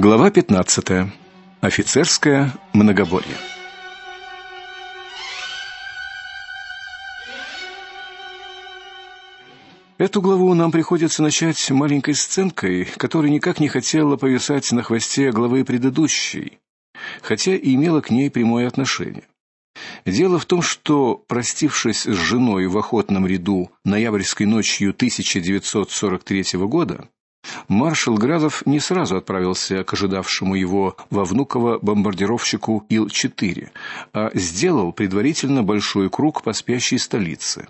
Глава 15. Офицерское многоборье. Эту главу нам приходится начать маленькой сценкой, которая никак не хотела повисать на хвосте главы предыдущей, хотя и имела к ней прямое отношение. Дело в том, что, простившись с женой в охотном ряду ноябрьской ночью 1943 года, маршал Градов не сразу отправился к ожидавшему его во Внуково бомбардировщику Ил-4, а сделал предварительно большой круг по спящей столице.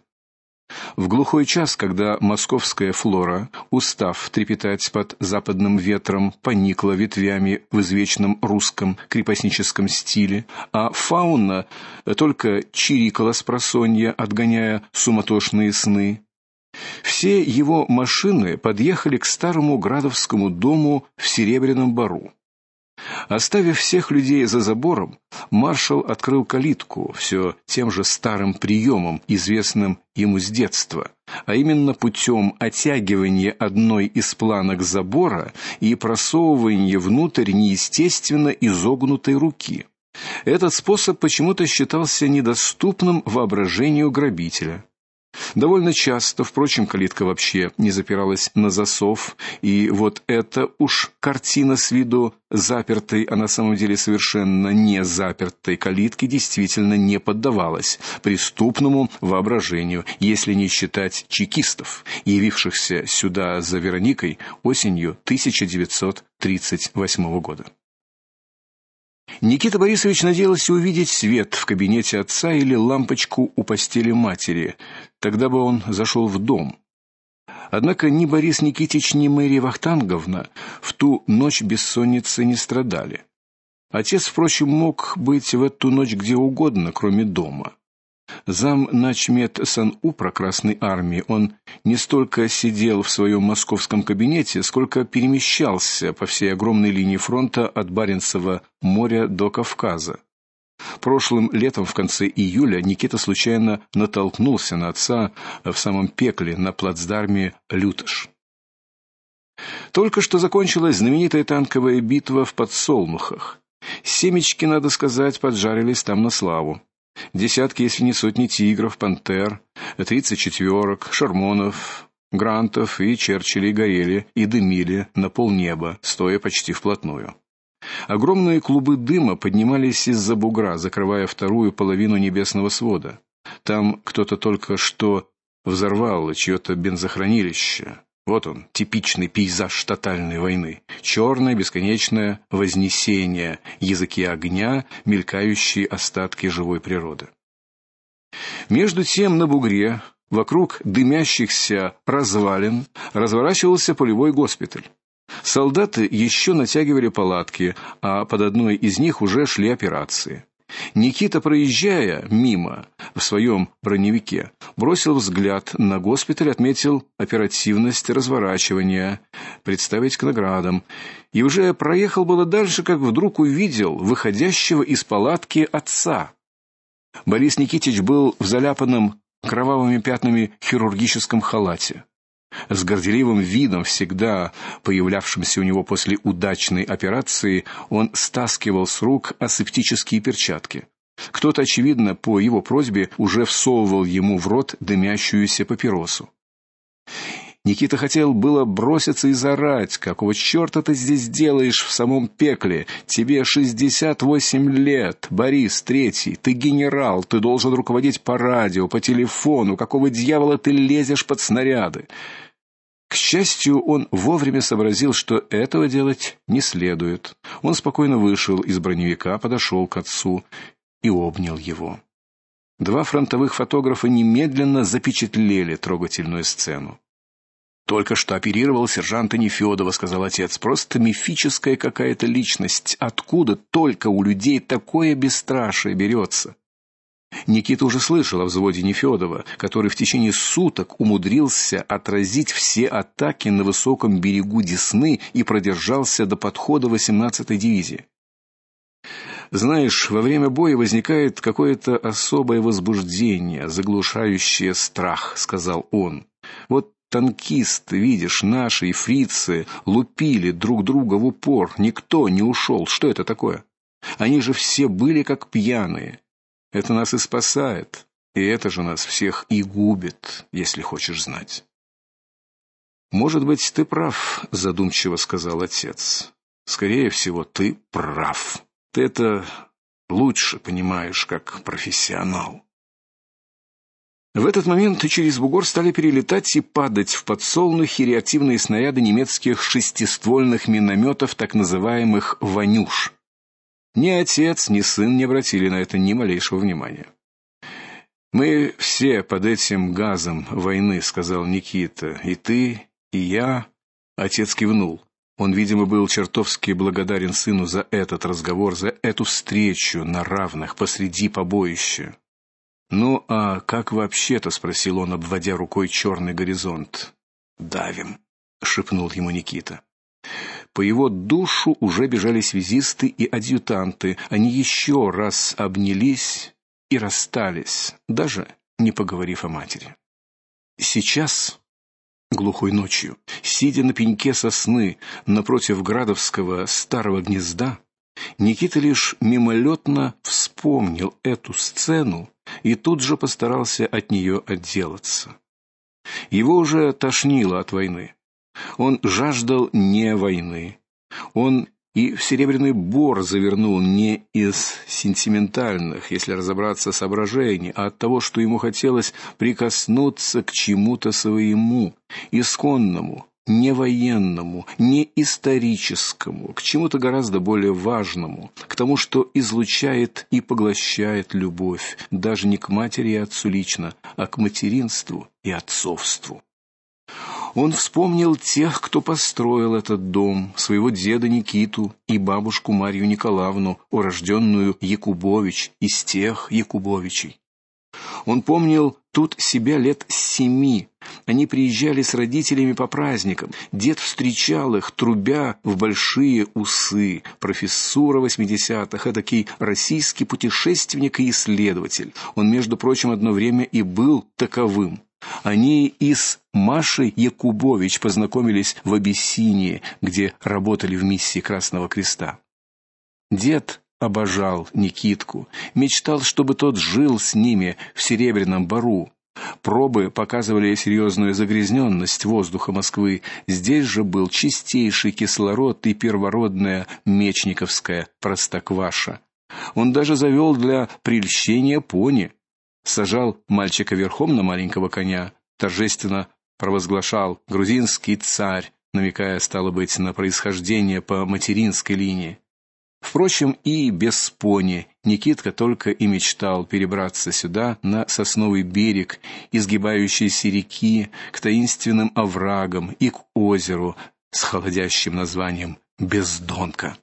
В глухой час, когда московская флора, устав трепетать под западным ветром, поникла ветвями в извечном русском крепостническом стиле, а фауна только чирикала с просонья, отгоняя суматошные сны, все его машины подъехали к старому Градовскому дому в Серебряном бару. Оставив всех людей за забором, маршал открыл калитку все тем же старым приемом, известным ему с детства, а именно путем оттягивания одной из планок забора и просовывания внутрь неестественно изогнутой руки. Этот способ почему-то считался недоступным воображению грабителя. Довольно часто, впрочем, калитка вообще не запиралась на засов, и вот эта уж картина с виду запертой, а на самом деле совершенно не запертой калитки действительно не поддавалась преступному воображению, если не считать чекистов, явившихся сюда за Вероникой осенью 1938 года. Никита Борисович надеялся увидеть свет в кабинете отца или лампочку у постели матери. Тогда бы он зашел в дом. Однако ни Борис Никитич, ни Мария Вахтанговна в ту ночь бессонницы не страдали. Отец, впрочем, мог быть в эту ночь где угодно, кроме дома зам начмет СНУПРа Красной армии, он не столько сидел в своем московском кабинете, сколько перемещался по всей огромной линии фронта от Баренцева моря до Кавказа. Прошлым летом в конце июля Никита случайно натолкнулся на отца в самом пекле на плацдарме Лютыш. Только что закончилась знаменитая танковая битва в Подсолнухах. Семечки, надо сказать, поджарились там на славу. Десятки, если не сотни тигров, пантер, тридцать четверок, шармонов, грантов и черчиллей горели и дымили на полнеба, стоя почти вплотную. Огромные клубы дыма поднимались из-за бугра, закрывая вторую половину небесного свода. Там кто-то только что взорвал чье-то бензохранилище. Вот он, типичный пейзаж тотальной войны. Черное бесконечное вознесение, языки огня, мелькающие остатки живой природы. Между тем на бугре, вокруг дымящихся развалин, разворачивался полевой госпиталь. Солдаты еще натягивали палатки, а под одной из них уже шли операции. Никита, проезжая мимо в своем броневике, бросил взгляд на госпиталь, отметил оперативность разворачивания, представить к наградам, и уже проехал было дальше, как вдруг увидел выходящего из палатки отца. Борис Никитич был в заляпанном кровавыми пятнами хирургическом халате с горделивым видом, всегда появлявшимся у него после удачной операции, он стаскивал с рук асептические перчатки. Кто-то очевидно по его просьбе уже всовывал ему в рот дымящуюся папиросу. Никита хотел было броситься и заорать: "Какого черта ты здесь делаешь в самом пекле? Тебе шестьдесят восемь лет, Борис Третий, ты генерал, ты должен руководить по радио, по телефону. Какого дьявола ты лезешь под снаряды?" К счастью, он вовремя сообразил, что этого делать не следует. Он спокойно вышел из броневика, подошел к отцу и обнял его. Два фронтовых фотографа немедленно запечатлели трогательную сцену. Только что оперировал сержанта Нефёдова, сказал отец. Просто мифическая какая-то личность. Откуда только у людей такое бесстрашие берется? Никита уже слышал о взводе Нефёдова, который в течение суток умудрился отразить все атаки на высоком берегу Десны и продержался до подхода 18-й дивизии. Знаешь, во время боя возникает какое-то особое возбуждение, заглушающее страх, сказал он. Вот танкисты, видишь, наши и фрицы лупили друг друга в упор, никто не ушел. Что это такое? Они же все были как пьяные. Это нас и спасает, и это же нас всех и губит, если хочешь знать. Может быть, ты прав, задумчиво сказал отец. Скорее всего, ты прав. Ты это лучше понимаешь как профессионал. В этот момент через бугор стали перелетать и падать в подсолнухи реактивные снаряды немецких шестиствольных минометов, так называемых Ванюш. Ни отец, ни сын не обратили на это ни малейшего внимания. Мы все под этим газом войны, сказал Никита. И ты, и я, отец кивнул. Он, видимо, был чертовски благодарен сыну за этот разговор, за эту встречу на равных посреди побоища. Ну, а как вообще-то, спросил он, обводя рукой черный горизонт. Давим, шепнул ему Никита. По его душу уже бежали связисты и адъютанты. Они еще раз обнялись и расстались, даже не поговорив о матери. Сейчас глухой ночью, сидя на пеньке сосны напротив Градовского старого гнезда, Никита лишь мимолетно вспомнил эту сцену и тут же постарался от нее отделаться. Его уже тошнило от войны. Он жаждал не войны. Он и в серебряный бор завернул не из сентиментальных, если разобраться, соображений, а от того, что ему хотелось прикоснуться к чему-то своему, исконному, не военному, не историческому, к чему-то гораздо более важному, к тому, что излучает и поглощает любовь, даже не к матери и отцу лично, а к материнству и отцовству. Он вспомнил тех, кто построил этот дом, своего деда Никиту и бабушку Марию Николаевну, урожденную Якубович из тех Якубовичей. Он помнил тут себя лет семи. Они приезжали с родителями по праздникам. Дед встречал их, трубя в большие усы. Профессура восьмидесятых, такой российский путешественник и исследователь. Он, между прочим, одно время и был таковым. Они и с Якубович познакомились в Абиссинии, где работали в миссии Красного Креста. Дед обожал Никитку, мечтал, чтобы тот жил с ними в Серебряном бару. Пробы показывали серьезную загрязненность воздуха Москвы. Здесь же был чистейший кислород и первородная мечниковская простокваша. Он даже завел для прельщения пони сажал мальчика верхом на маленького коня, торжественно провозглашал грузинский царь, намекая стало быть на происхождение по материнской линии. Впрочем, и без пони Никитка только и мечтал перебраться сюда, на сосновый берег изгибающейся реки, к таинственным оврагам и к озеру с холодящим названием Бездонка.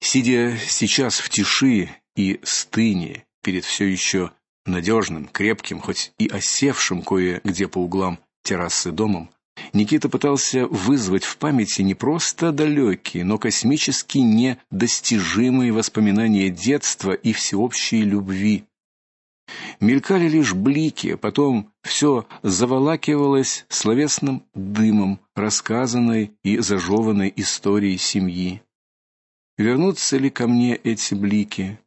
Сидя сейчас в тиши и стыне перед все еще надежным, крепким, хоть и осевшим кое-где по углам террасы домом, Никита пытался вызвать в памяти не просто далекие, но космически недостижимые воспоминания детства и всеобщей любви. Мелькали лишь блики, потом все заволакивалось словесным дымом рассказанной и зажеванной истории семьи. Вернутся ли ко мне эти блики?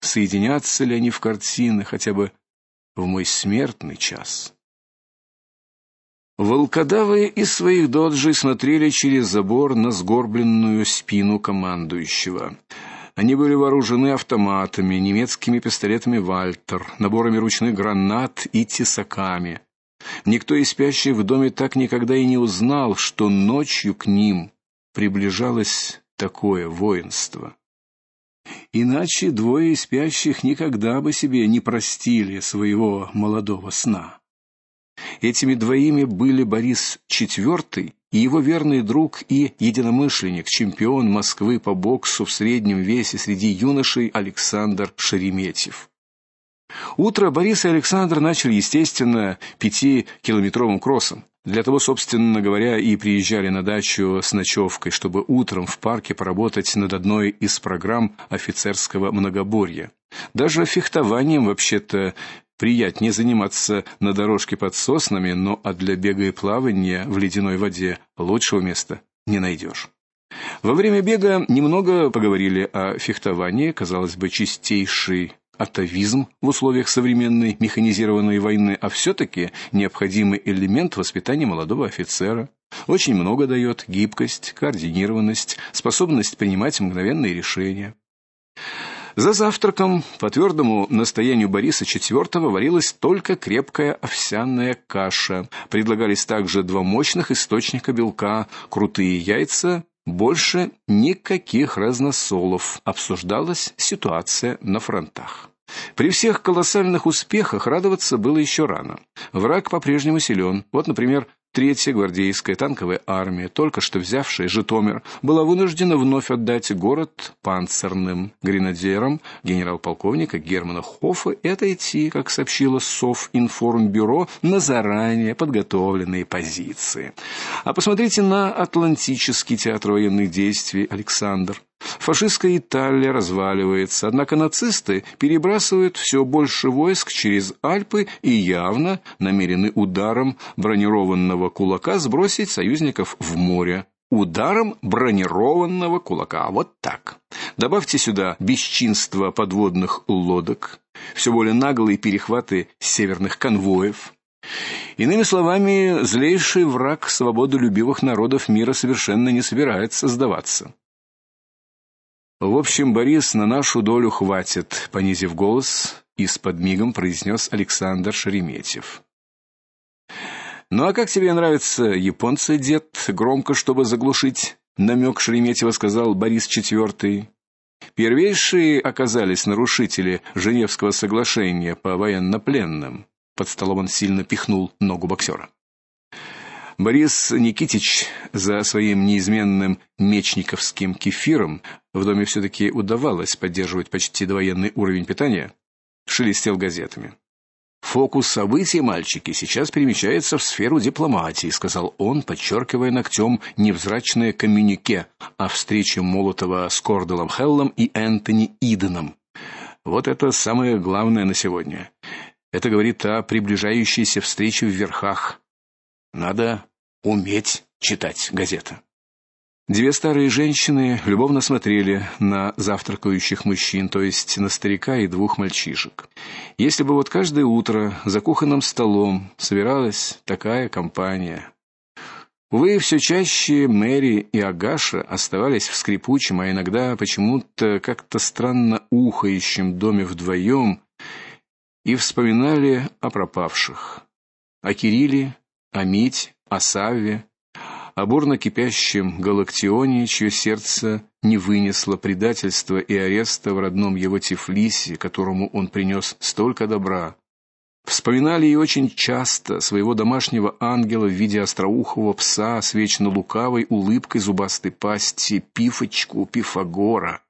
соединятся ли они в картины хотя бы в мой смертный час. Волкодавы из своих доджей смотрели через забор на сгорбленную спину командующего. Они были вооружены автоматами, немецкими пистолетами Вальтер, наборами ручных гранат и тесаками. Никто из спящих в доме так никогда и не узнал, что ночью к ним приближалось такое воинство. Иначе двое спящих никогда бы себе не простили своего молодого сна. Этими двоими были Борис IV и его верный друг и единомышленник, чемпион Москвы по боксу в среднем весе среди юношей Александр Шереметьев. Утро Борис и Александр начали, естественно, пятикилометровым кроссом. Для того, собственно говоря, и приезжали на дачу с ночевкой, чтобы утром в парке поработать над одной из программ офицерского многоборья. Даже фехтованием вообще-то приятнее заниматься на дорожке под соснами, но а для бега и плавания в ледяной воде лучшего места не найдешь. Во время бега немного поговорили о фехтовании, казалось бы, чистейший атовизм в условиях современной механизированной войны, а все таки необходимый элемент воспитания молодого офицера. Очень много дает гибкость, координированность, способность принимать мгновенные решения. За завтраком по твердому настоянию Бориса IV варилась только крепкая овсяная каша. Предлагались также два мощных источника белка: крутые яйца больше никаких разносолов. Обсуждалась ситуация на фронтах. При всех колоссальных успехах радоваться было еще рано. Враг по-прежнему силен. Вот, например, Третья гвардейская танковая армия, только что взявшая Житомир, была вынуждена вновь отдать город панцирным гренадерам генерал-полковника Германа Хоффа и отойти, как сообщило Совинформбюро, на заранее подготовленные позиции. А посмотрите на Атлантический театр военных действий Александр. Фашистская Италия разваливается, однако нацисты перебрасывают все больше войск через Альпы и явно намерены ударом бронированного кулака сбросить союзников в море. Ударом бронированного кулака. Вот так. Добавьте сюда бесчинство подводных лодок, все более наглые перехваты северных конвоев. Иными словами, злейший враг свободолюбивых народов мира совершенно не собирается сдаваться. В общем, Борис, на нашу долю хватит, понизив голос и с подмигом произнес Александр Шереметьев. Ну а как тебе нравятся японцы, дед? громко, чтобы заглушить намек Шереметьева сказал Борис IV. Первейшие оказались нарушители Женевского соглашения по военнопленным. Под столом он сильно пихнул ногу боксера. Борис Никитич за своим неизменным мечниковским кефиром в доме все таки удавалось поддерживать почти довоенный уровень питания, шелестел газетами. Фокус событий, мальчики, сейчас перемещается в сферу дипломатии, сказал он, подчеркивая ногтем невзрачное коммюнике о встрече Молотова с Корделом Хеллом и Энтони Иденом. Вот это самое главное на сегодня. Это говорит о приближающейся встрече в верхах. Надо уметь читать газеты. Две старые женщины любовно смотрели на завтракающих мужчин, то есть на старика и двух мальчишек. Если бы вот каждое утро за кухонным столом собиралась такая компания. Увы, все чаще Мэри и Агаша оставались в скрипучем, а иногда почему-то как-то странно ухающем доме вдвоем и вспоминали о пропавших, о Кирилле, о Мите, о Савве, о бурно кипящем Галактионе, чье сердце не вынесло предательства и ареста в родном его Тифлисе, которому он принес столько добра. Вспоминали и очень часто своего домашнего ангела в виде остроухого пса с вечно лукавой улыбкой зубастой пасти Пифочку Пифагора.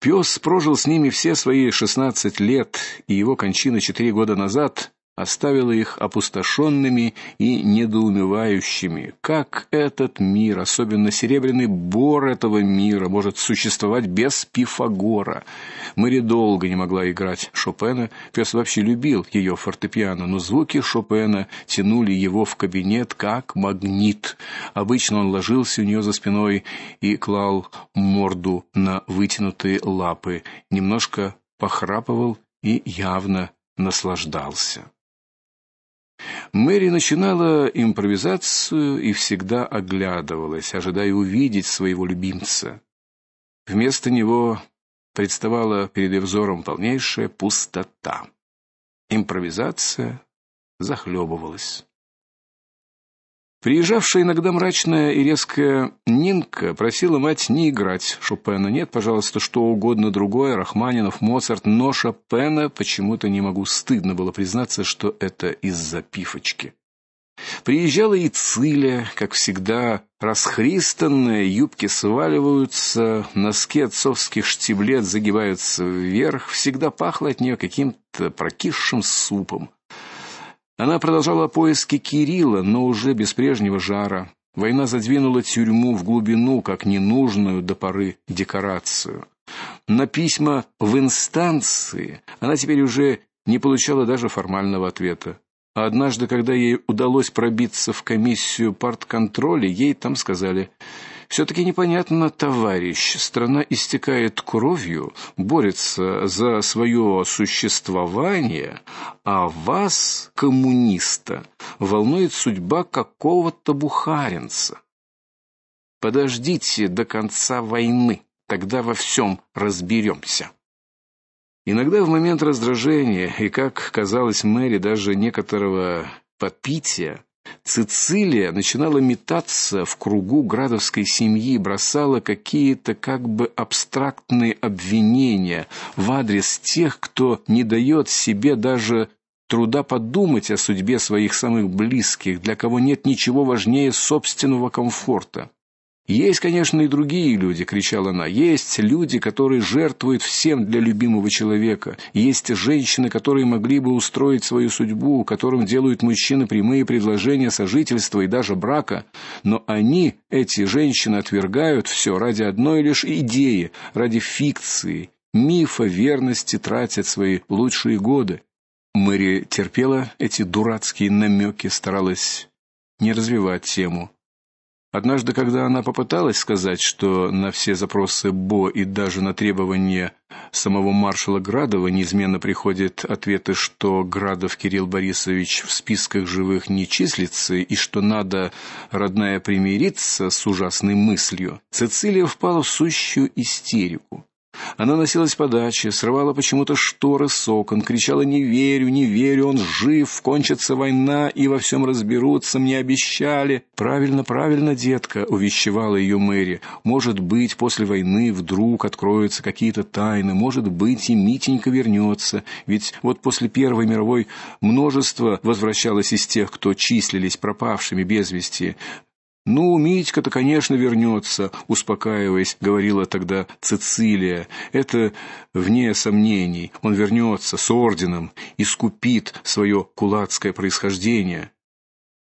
Пес прожил с ними все свои шестнадцать лет, и его кончина четыре года назад оставила их опустошенными и недоумевающими. Как этот мир, особенно серебряный бор этого мира, может существовать без Пифагора? Мэри долго не могла играть Шопена. Пес вообще любил ее фортепиано, но звуки Шопена тянули его в кабинет как магнит. Обычно он ложился у нее за спиной и клал морду на вытянутые лапы, немножко похрапывал и явно наслаждался. Мэри начинала импровизацию и всегда оглядывалась, ожидая увидеть своего любимца. Вместо него представала перед ее взором полнейшая пустота. Импровизация захлебывалась. Приезжавшая иногда мрачная и резкая Нинка просила мать не играть Шопена. Нет, пожалуйста, что угодно другое, Рахманинов, Моцарт, но Шопена почему-то не могу стыдно было признаться, что это из-за пифочки. Приезжала и Циля, как всегда, расхристанная, юбки сваливаются, носки отцовских штиблет загибаются вверх, всегда пахло от нее каким-то прокисшим супом. Она продолжала поиски Кирилла, но уже без прежнего жара. Война задвинула тюрьму в глубину, как ненужную до поры декорацию. На письма в инстанции она теперь уже не получала даже формального ответа. А однажды, когда ей удалось пробиться в комиссию партконтроля, ей там сказали: все таки непонятно, товарищ, страна истекает кровью, борется за свое существование, а вас, коммуниста, волнует судьба какого-то бухаринца. Подождите до конца войны, тогда во всем разберемся». Иногда в момент раздражения и, как казалось Мэри, даже некоторого попития, Цицилия начинала метаться в кругу градовской семьи, бросала какие-то как бы абстрактные обвинения в адрес тех, кто не дает себе даже труда подумать о судьбе своих самых близких, для кого нет ничего важнее собственного комфорта. Есть, конечно, и другие люди, кричала она. Есть люди, которые жертвуют всем для любимого человека. Есть женщины, которые могли бы устроить свою судьбу, которым делают мужчины прямые предложения сожительства и даже брака, но они, эти женщины, отвергают все ради одной лишь идеи, ради фикции, мифа верности тратят свои лучшие годы. Мэри терпела эти дурацкие намеки, старалась не развивать тему. Однажды, когда она попыталась сказать, что на все запросы Бо и даже на требования самого маршала Градова неизменно приходят ответы, что Градов Кирилл Борисович в списках живых не числится и что надо родная примириться с ужасной мыслью, Цицилия впала в сущую истерику. Она носилась по даче, срывала почему-то шторы с окон, кричала: "Не верю, не верю, он жив, кончится война и во всем разберутся, мне обещали". "Правильно, правильно, детка", увещевала ее Мэри. "Может быть, после войны вдруг откроются какие-то тайны, может быть, и Митенька вернется. Ведь вот после Первой мировой множество возвращалось из тех, кто числились пропавшими без вести. Ну, Митька-то, конечно, вернется», — успокаиваясь, говорила тогда Цицилия. Это вне сомнений. Он вернется с орденом, искупит свое кулацкое происхождение.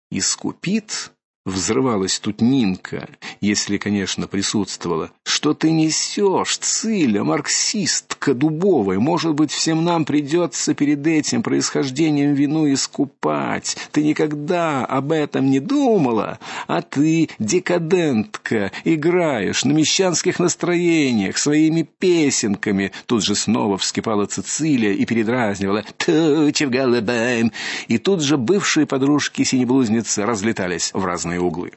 Искупит? Взрывалась тут Нинка, если, конечно, присутствовала. Что ты несешь, Циля, марксистка дубовая? Может быть, всем нам придется перед этим происхождением вину искупать. Ты никогда об этом не думала, а ты декадентка, играешь на мещанских настроениях своими песенками. Тут же снова вскипала Цицилия и передразнивала: "Тучи в голубом". И тут же бывшие подружки синеблузницы разлетались в разные разные углы.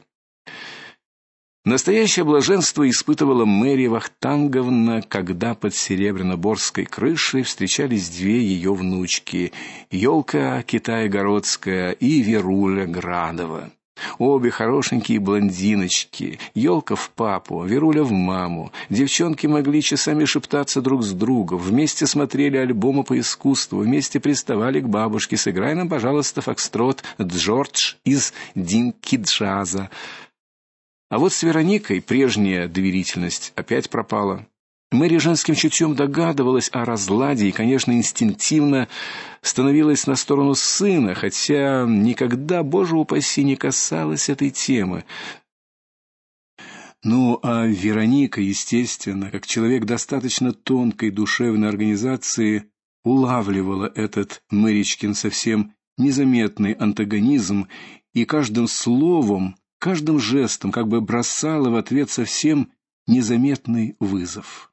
Настоящее блаженство испытывала Мэри Вахтанговна, когда под серебряноборской крышей встречались две ее внучки: Ёлка Китайгородская и Веруля Градова. Обе хорошенькие блондиночки, Ёлка в папу, Веруля в маму. Девчонки могли часами шептаться друг с другом, вместе смотрели альбомы по искусству, вместе приставали к бабушке: "Сыграй нам, пожалуйста, фокстрот Джордж из Динки джаза". А вот с Вероникой прежняя доверительность опять пропала. Мэри женским чутьем догадывалась о разладе и, конечно, инстинктивно становилась на сторону сына, хотя никогда, боже упаси, не касалась этой темы. Ну, а Вероника, естественно, как человек достаточно тонкой душевной организации, улавливала этот Мэричкин совсем незаметный антагонизм и каждым словом, каждым жестом как бы бросала в ответ совсем незаметный вызов.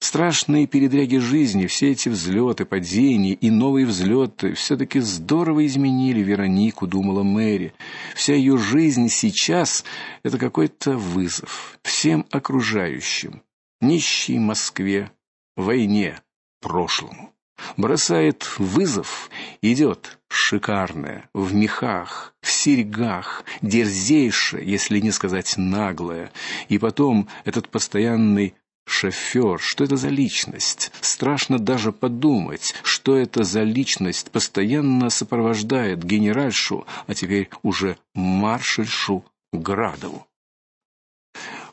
Страшные передряги жизни, все эти взлеты, падения и новые взлеты все таки здорово изменили Веронику, думала Мэри. Вся ее жизнь сейчас это какой-то вызов всем окружающим. Нищей Москве, войне, прошлому. Бросает вызов, идет шикарная, в мехах, в серьгах, дерзейшая, если не сказать наглая, и потом этот постоянный Шофер, что это за личность? Страшно даже подумать, что это за личность постоянно сопровождает генеральшу, а теперь уже маршальшу Градову.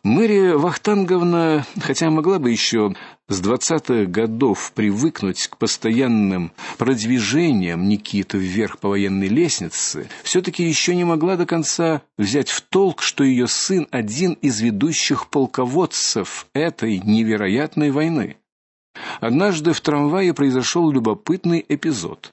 Мэри Вахтанговна, хотя могла бы еще с двадцатых годов привыкнуть к постоянным продвижениям Никиты вверх по военной лестнице, все таки еще не могла до конца взять в толк, что ее сын один из ведущих полководцев этой невероятной войны. Однажды в трамвае произошел любопытный эпизод.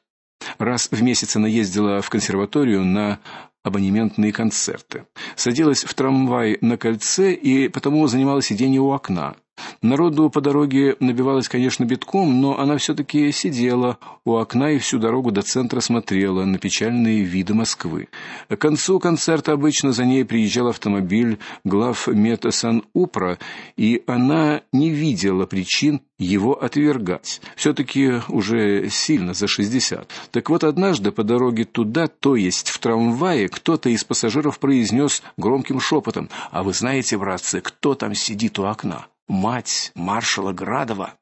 Раз в месяц она ездила в консерваторию на абонементные концерты. Садилась в трамвай на кольце и потому занимала сиденье у окна. Народу по дороге набивалось, конечно, битком, но она все таки сидела у окна и всю дорогу до центра смотрела на печальные виды Москвы. К концу концерта обычно за ней приезжал автомобиль глав Метасан-Упра, и она не видела причин его отвергать. все таки уже сильно за шестьдесят. Так вот однажды по дороге туда, то есть в трамвае, кто-то из пассажиров произнес громким шепотом: "А вы знаете, братцы, кто там сидит у окна?" Мать маршала Градова.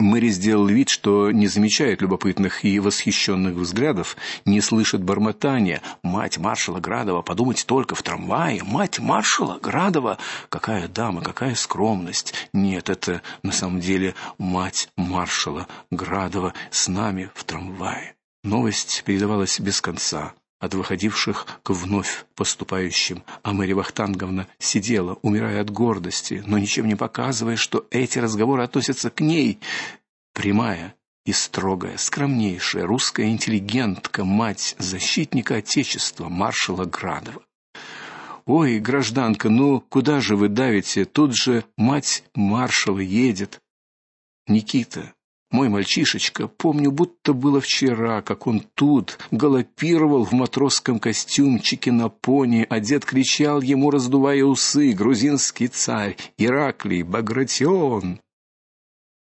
Мэри сделал вид, что не замечает любопытных и восхищенных взглядов, не слышит бормотания. Мать маршала Градова, подумать только в трамвае, мать маршала Градова, какая дама, какая скромность. Нет, это на самом деле мать маршала Градова с нами в трамвае. Новость передавалась без конца от выходивших к вновь поступающим, а Мэри Вахтанговна сидела, умирая от гордости, но ничем не показывая, что эти разговоры относятся к ней. Прямая и строгая, скромнейшая русская интеллигентка, мать защитника отечества маршала Градова. Ой, гражданка, ну куда же вы давите? Тут же мать маршала едет. Никита, мой мальчишечка, помню, будто было вчера, как он тут галопировал в матросском костюмчике на пони, а дед кричал ему, раздувая усы: "Грузинский царь Ираклий Багратион!"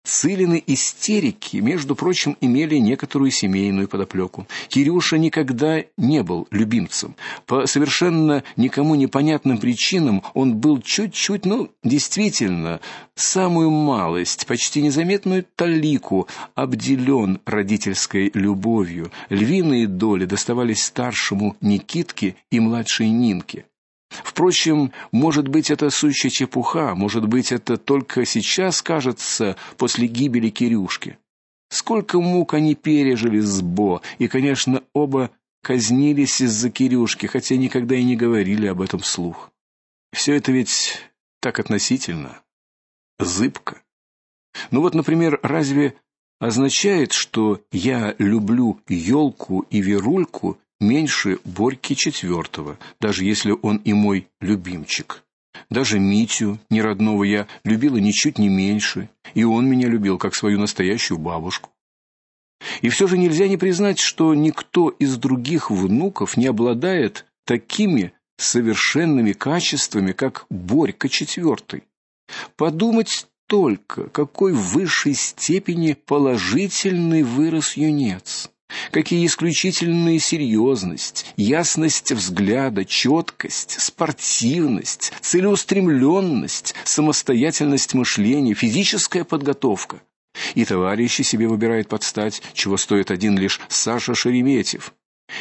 Цылины истерики, между прочим, имели некоторую семейную подоплеку. Кирюша никогда не был любимцем. По совершенно никому непонятным причинам он был чуть-чуть, ну, действительно, самую малость, почти незаметную талику обделен родительской любовью. Львиные доли доставались старшему Никитке и младшей Нинке. Впрочем, может быть, это сущая чепуха, может быть, это только сейчас кажется после гибели Кирюшки. Сколько мук они пережили с Бо, и, конечно, оба казнились из-за Кирюшки, хотя никогда и не говорили об этом вслух. Все это ведь так относительно, зыбко. Ну вот, например, разве означает, что я люблю елку и верульку меньше Борьки четвертого, даже если он и мой любимчик. Даже Митю, неродного я любила ничуть не меньше, и он меня любил как свою настоящую бабушку. И все же нельзя не признать, что никто из других внуков не обладает такими совершенными качествами, как Борька четвертый. Подумать только, какой в высшей степени положительный вырос юнец. Какие исключительные серьезность, ясность взгляда, четкость, спортивность, целеустремленность, самостоятельность мышления, физическая подготовка. И товарищи себе выбирают подстать, чего стоит один лишь Саша Шереметьев.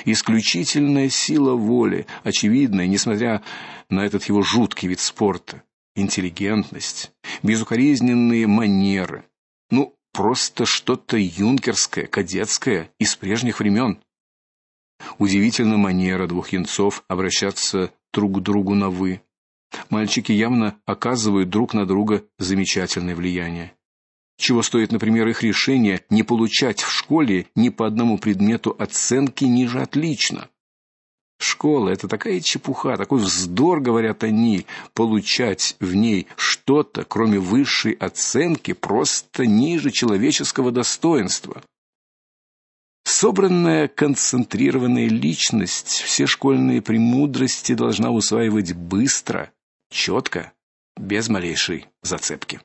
Исключительная сила воли, очевидная, несмотря на этот его жуткий вид спорта, интеллигентность, безукоризненные манеры. Ну, просто что-то юнкерское, кадетское из прежних времен. Удивительна манера двух юнцов обращаться друг к другу на вы. Мальчики явно оказывают друг на друга замечательное влияние. Чего стоит, например, их решение не получать в школе ни по одному предмету оценки ниже отлично. Школа это такая чепуха, такой вздор, говорят они, получать в ней что-то, кроме высшей оценки, просто ниже человеческого достоинства. Собранная, концентрированная личность все школьные премудрости должна усваивать быстро, четко, без малейшей зацепки.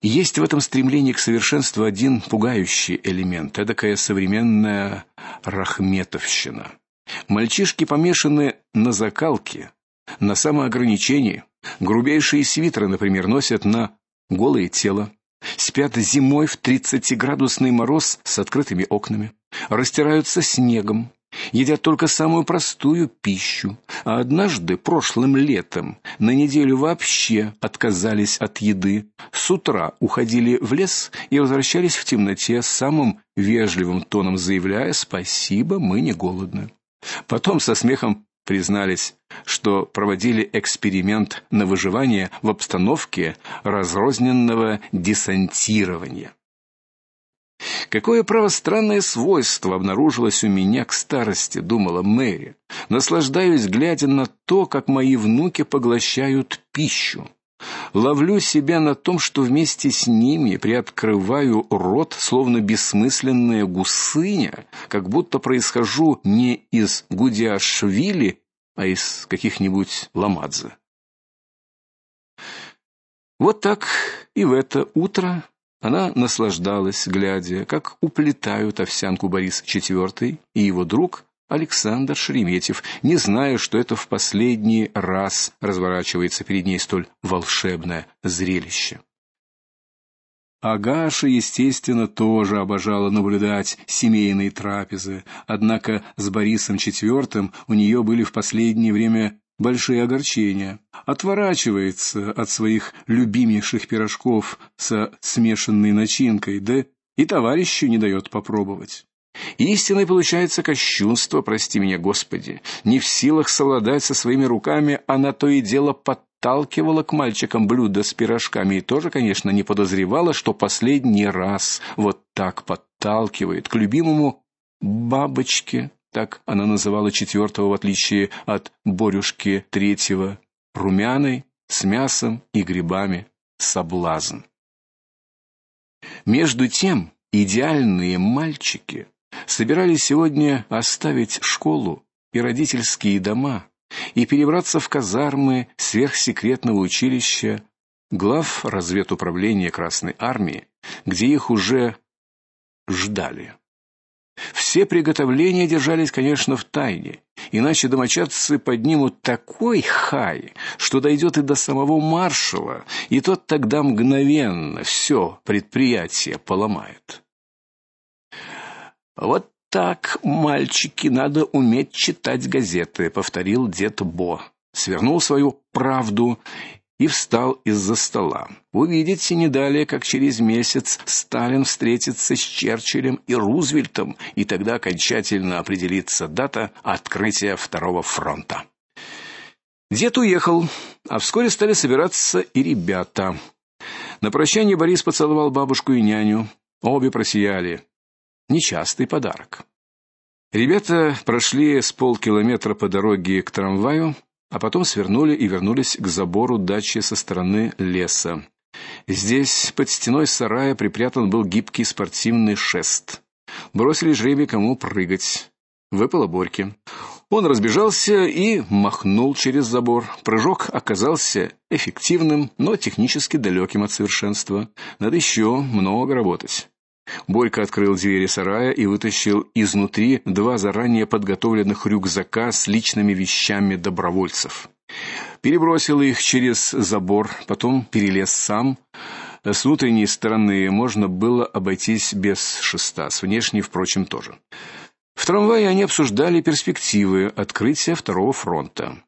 Есть в этом стремлении к совершенству один пугающий элемент эдакая современная рахметовщина. Мальчишки помешаны на закалке, на самоограничении. Грубейшие свитеры, например, носят на голое тело. Спят зимой в 30-градусный мороз с открытыми окнами. Растираются снегом. Едят только самую простую пищу. А однажды прошлым летом на неделю вообще отказались от еды. С утра уходили в лес и возвращались в темноте с самым вежливым тоном заявляя: "Спасибо, мы не голодны". Потом со смехом признались, что проводили эксперимент на выживание в обстановке разрозненного десантирования. Какое правостранное свойство обнаружилось у меня к старости, думала Мэри. Наслаждаюсь глядя на то, как мои внуки поглощают пищу. Ловлю себя на том, что вместе с ними приоткрываю рот, словно бессмысленная гусыня, как будто происхожу не из Гудяшвили, а из каких-нибудь Ламадзе. Вот так и в это утро она наслаждалась, глядя, как уплетают овсянку Борис IV и его друг Александр Шереметьев, не зная, что это в последний раз разворачивается перед ней столь волшебное зрелище. Агаша, естественно, тоже обожала наблюдать семейные трапезы, однако с Борисом IV у нее были в последнее время большие огорчения. Отворачивается от своих любимейших пирожков со смешанной начинкой, да и товарищу не дает попробовать. Истинное получается кощунство, прости меня, Господи. Не в силах совладать со своими руками, она то и дело подталкивала к мальчикам блюда с пирожками и тоже, конечно, не подозревала, что последний раз вот так подталкивает к любимому бабочке, так она называла четвертого в отличие от Борюшки третьего, румяной, с мясом и грибами, соблазн. Между тем, идеальные мальчики собирались сегодня оставить школу и родительские дома и перебраться в казармы сверхсекретного училища глав разведуправления Красной армии, где их уже ждали. Все приготовления держались, конечно, в тайне, иначе домочадцы поднимут такой хай, что дойдет и до самого маршала, и тот тогда мгновенно все предприятие поломает. Вот так, мальчики, надо уметь читать газеты, повторил дед Бо. Свернул свою правду и встал из-за стола. Увидите не далее, как через месяц Сталин встретится с Черчиллем и Рузвельтом, и тогда окончательно определится дата открытия второго фронта. Дед уехал, а вскоре стали собираться и ребята. На прощание Борис поцеловал бабушку и няню. Обе просияли. Нечастый подарок. Ребята прошли с полкилометра по дороге к трамваю, а потом свернули и вернулись к забору дачи со стороны леса. Здесь под стеной сарая припрятан был гибкий спортивный шест. Бросили жребий кому прыгать. Выпало Борьке. Он разбежался и махнул через забор. Прыжок оказался эффективным, но технически далеким от совершенства. Надо еще много работать. Борька открыл двери сарая и вытащил изнутри два заранее подготовленных рюкзака с личными вещами добровольцев. Перебросил их через забор, потом перелез сам. С внутренней стороны можно было обойтись без шеста, с внешней, впрочем, тоже. В трамвае они обсуждали перспективы открытия второго фронта.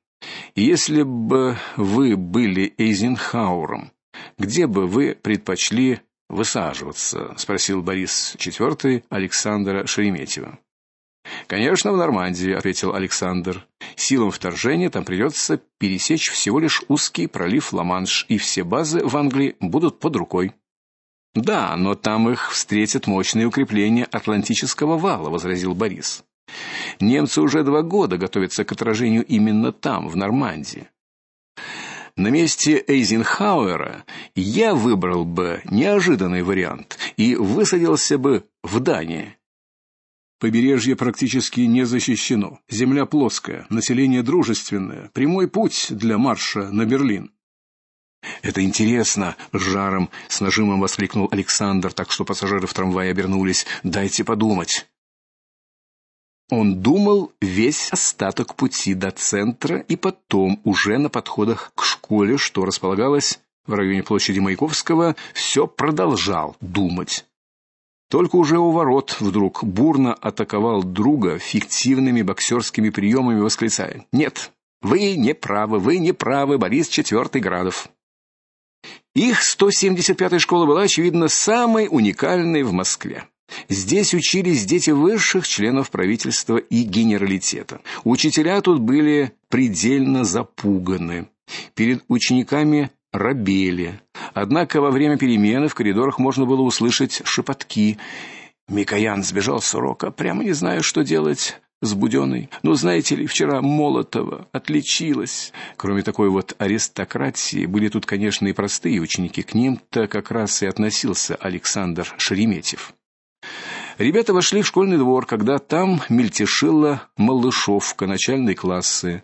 Если бы вы были Эйзенхауэром, где бы вы предпочли высаживаться, спросил Борис IV Александра Шереметьева. Конечно, в Нормандии, ответил Александр. Силам вторжения там придется пересечь всего лишь узкий пролив Ла-Манш, и все базы в Англии будут под рукой. Да, но там их встретят мощные укрепления Атлантического вала, возразил Борис. Немцы уже два года готовятся к отражению именно там, в Нормандии. На месте Эйзенхауэра я выбрал бы неожиданный вариант и высадился бы в Дании. Побережье практически не защищено. Земля плоская, население дружественное, прямой путь для марша на Берлин. Это интересно, жаром, с нажимом воскликнул Александр, так что пассажиры в трамвае обернулись. Дайте подумать. Он думал весь остаток пути до центра и потом уже на подходах к школе, что располагалось в районе площади Маяковского, все продолжал думать. Только уже у ворот вдруг бурно атаковал друга фиктивными боксерскими приемами, восклицая: "Нет, вы не правы, вы не правы, Борис IV Градов". Их 175-я школа была очевидно самой уникальной в Москве. Здесь учились дети высших членов правительства и генералитета. Учителя тут были предельно запуганы. Перед учениками робели. Однако во время перемены в коридорах можно было услышать шепотки. Микоян сбежал с урока, прямо не зная, что делать с Будённой. Но знаете ли, вчера Молотова отличилась. Кроме такой вот аристократии, были тут, конечно, и простые ученики. К ним-то как раз и относился Александр Шереметьев. Ребята вошли в школьный двор, когда там мельтешила малышовка начальной классы.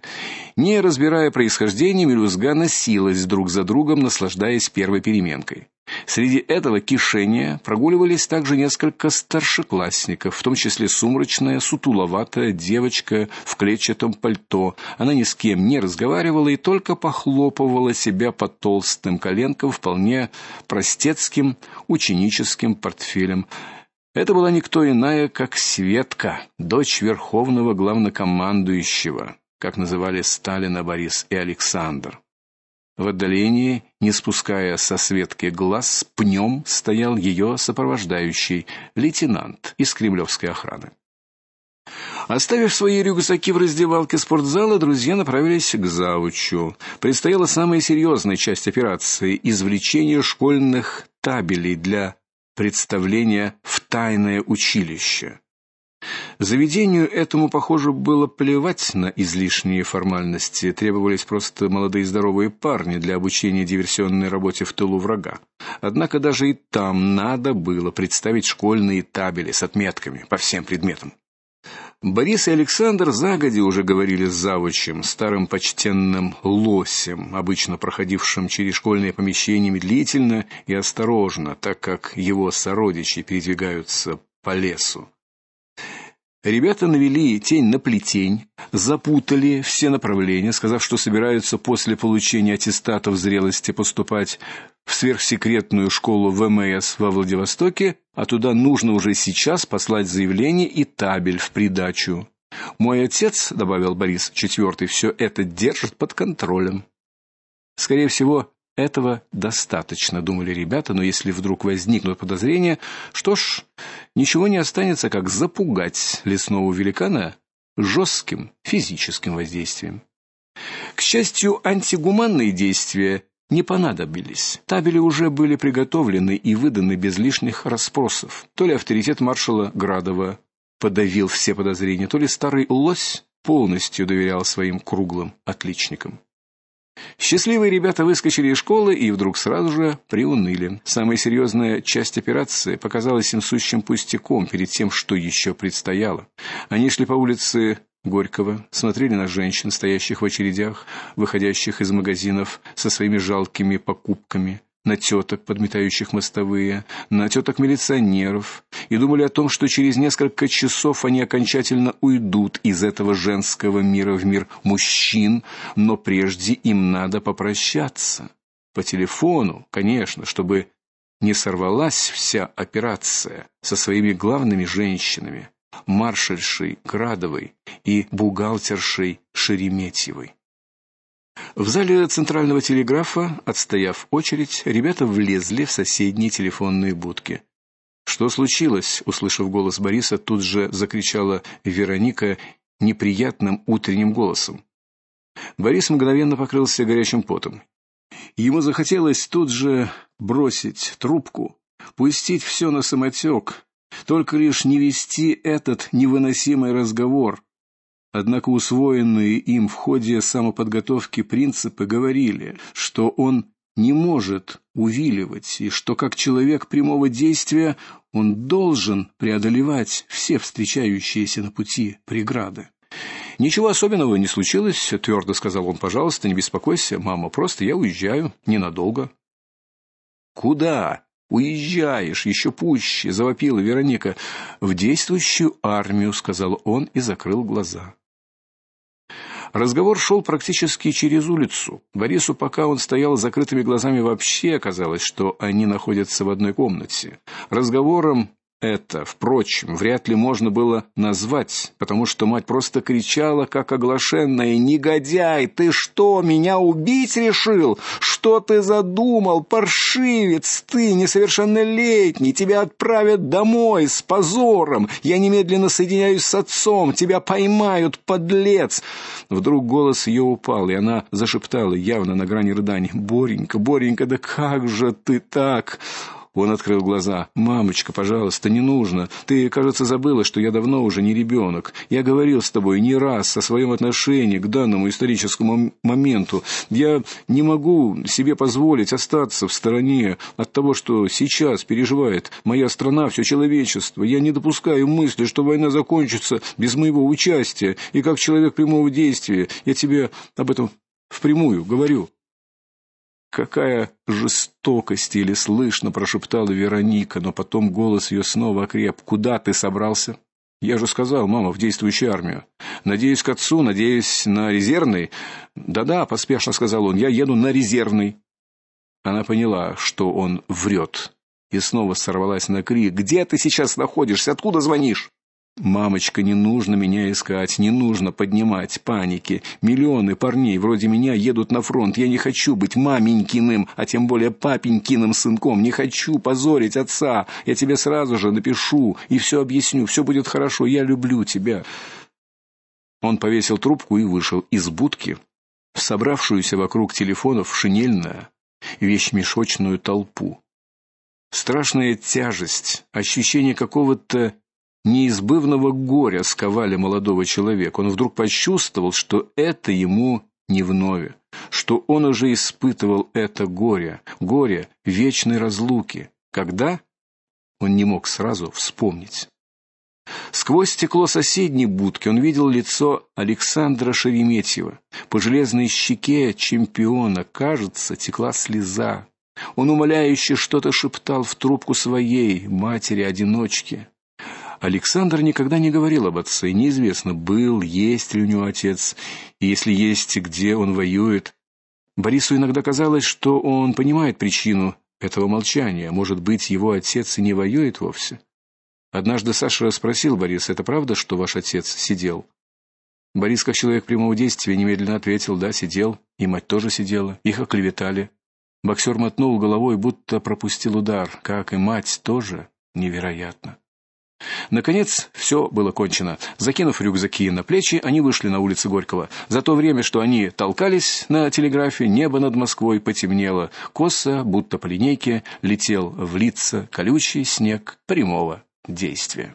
Не разбирая происхождение, мелюзга носилась друг за другом, наслаждаясь первой переменкой. Среди этого кишения прогуливались также несколько старшеклассников, в том числе сумрачная, сутуловатая девочка в клетчатом пальто. Она ни с кем не разговаривала и только похлопывала себя по толстым коленкам вполне простецким ученическим портфелем. Это была никто иная, как Светка, дочь верховного главнокомандующего, как называли Сталина Борис и Александр. В отдалении, не спуская со Светки глаз, пнем стоял ее сопровождающий лейтенант из кремлевской охраны. Оставив свои рюкзаки в раздевалке спортзала, друзья направились к завучу. Предстояла самая серьезная часть операции извлечение школьных табелей для представления в тайное училище. Заведению этому, похоже, было плевать на излишние формальности, требовались просто молодые здоровые парни для обучения диверсионной работе в тылу врага. Однако даже и там надо было представить школьные табели с отметками по всем предметам. Борис и Александр загоди уже говорили с завучем, старым почтенным лосем, обычно проходившим через школьные помещения медлительно и осторожно, так как его сородичи передвигаются по лесу. Ребята навели тень на плетень, запутали все направления, сказав, что собираются после получения аттестатов зрелости поступать в сверхсекретную школу ВМС во Владивостоке, а туда нужно уже сейчас послать заявление и табель в придачу. Мой отец, добавил Борис IV, все это держит под контролем. Скорее всего, этого достаточно, думали ребята, но если вдруг возникнут подозрения, что ж, ничего не останется, как запугать лесного великана жестким физическим воздействием. К счастью, антигуманные действия не понадобились. Табели уже были приготовлены и выданы без лишних расспросов. То ли авторитет маршала Градова подавил все подозрения, то ли старый лось полностью доверял своим круглым отличникам. Счастливые ребята выскочили из школы и вдруг сразу же приуныли. Самая серьезная часть операции показалась им сущим пустяком перед тем, что еще предстояло. Они шли по улице Горького, смотрели на женщин, стоящих в очередях, выходящих из магазинов со своими жалкими покупками на теток, подметающих мостовые, на теток милиционеров, и думали о том, что через несколько часов они окончательно уйдут из этого женского мира в мир мужчин, но прежде им надо попрощаться по телефону, конечно, чтобы не сорвалась вся операция со своими главными женщинами, маршальшей Градовой и бухгалтершей Шереметьевой. В зале центрального телеграфа, отстояв очередь, ребята влезли в соседние телефонные будки. Что случилось? услышав голос Бориса, тут же закричала Вероника неприятным утренним голосом. Борис мгновенно покрылся горячим потом. Ему захотелось тут же бросить трубку, пустить все на самотек, только лишь не вести этот невыносимый разговор, Однако усвоенные им в ходе самоподготовки принципы говорили, что он не может увиливать и что как человек прямого действия он должен преодолевать все встречающиеся на пути преграды. Ничего особенного не случилось, твердо сказал он. Пожалуйста, не беспокойся, мама, просто я уезжаю ненадолго. Куда? Уезжаешь еще пуще, завопила Вероника. В действующую армию, сказал он и закрыл глаза. Разговор шел практически через улицу. Борису, пока он стоял с закрытыми глазами, вообще казалось, что они находятся в одной комнате. Разговором это, впрочем, вряд ли можно было назвать, потому что мать просто кричала как оглашенная: "Негодяй, ты что, меня убить решил? Что ты задумал, паршивец ты, несовершеннолетний? Тебя отправят домой с позором. Я немедленно соединяюсь с отцом, тебя поймают, подлец". Вдруг голос ее упал, и она зашептала, явно на грани рыданий: "Боренька, Боренька, да как же ты так?" Он открыл глаза. Мамочка, пожалуйста, не нужно. Ты, кажется, забыла, что я давно уже не ребенок. Я говорил с тобой не раз о своем отношении к данному историческому моменту. Я не могу себе позволить остаться в стороне от того, что сейчас переживает моя страна, все человечество. Я не допускаю мысли, что война закончится без моего участия, и как человек прямого действия я тебе об этом впрямую говорю. Какая жестокость, или слышно прошептала Вероника, но потом голос ее снова окреп. Куда ты собрался? Я же сказал, мама, в действующую армию. Надеюсь к отцу, надеюсь на резервный. Да-да, поспешно сказал он. Я еду на резервный. Она поняла, что он врет, и снова сорвалась на крик: "Где ты сейчас находишься? Откуда звонишь?" Мамочка, не нужно меня искать, не нужно поднимать паники. Миллионы парней вроде меня едут на фронт. Я не хочу быть маменькиным, а тем более папенькиным сынком. Не хочу позорить отца. Я тебе сразу же напишу и все объясню. Все будет хорошо. Я люблю тебя. Он повесил трубку и вышел из будки в собравшуюся вокруг телефонов шинельную вещмешочную толпу. Страшная тяжесть, ощущение какого-то неизбывного горя сковали молодого человека. Он вдруг почувствовал, что это ему не вновь, что он уже испытывал это горе, горе вечной разлуки. Когда? Он не мог сразу вспомнить. Сквозь стекло соседней будки он видел лицо Александра Шереметьева. По железной щеке чемпиона, кажется, текла слеза. Он умоляюще что-то шептал в трубку своей матери-одиночки. Александр никогда не говорил об отце, неизвестно, был, есть ли у него отец, и если есть, где он воюет. Борису иногда казалось, что он понимает причину этого молчания, может быть, его отец и не воюет вовсе. Однажды Саша спросил Бориса: "Это правда, что ваш отец сидел?" Борис, как человек прямого действия, немедленно ответил: "Да, сидел, и мать тоже сидела. Их оклеветали". Боксер мотнул головой, будто пропустил удар, как и мать тоже невероятно. Наконец, все было кончено. Закинув рюкзаки на плечи, они вышли на улицу Горького. За то время, что они толкались на телеграфе, небо над Москвой потемнело. Косо, будто по линейке, летел в лица колючий снег прямого действия.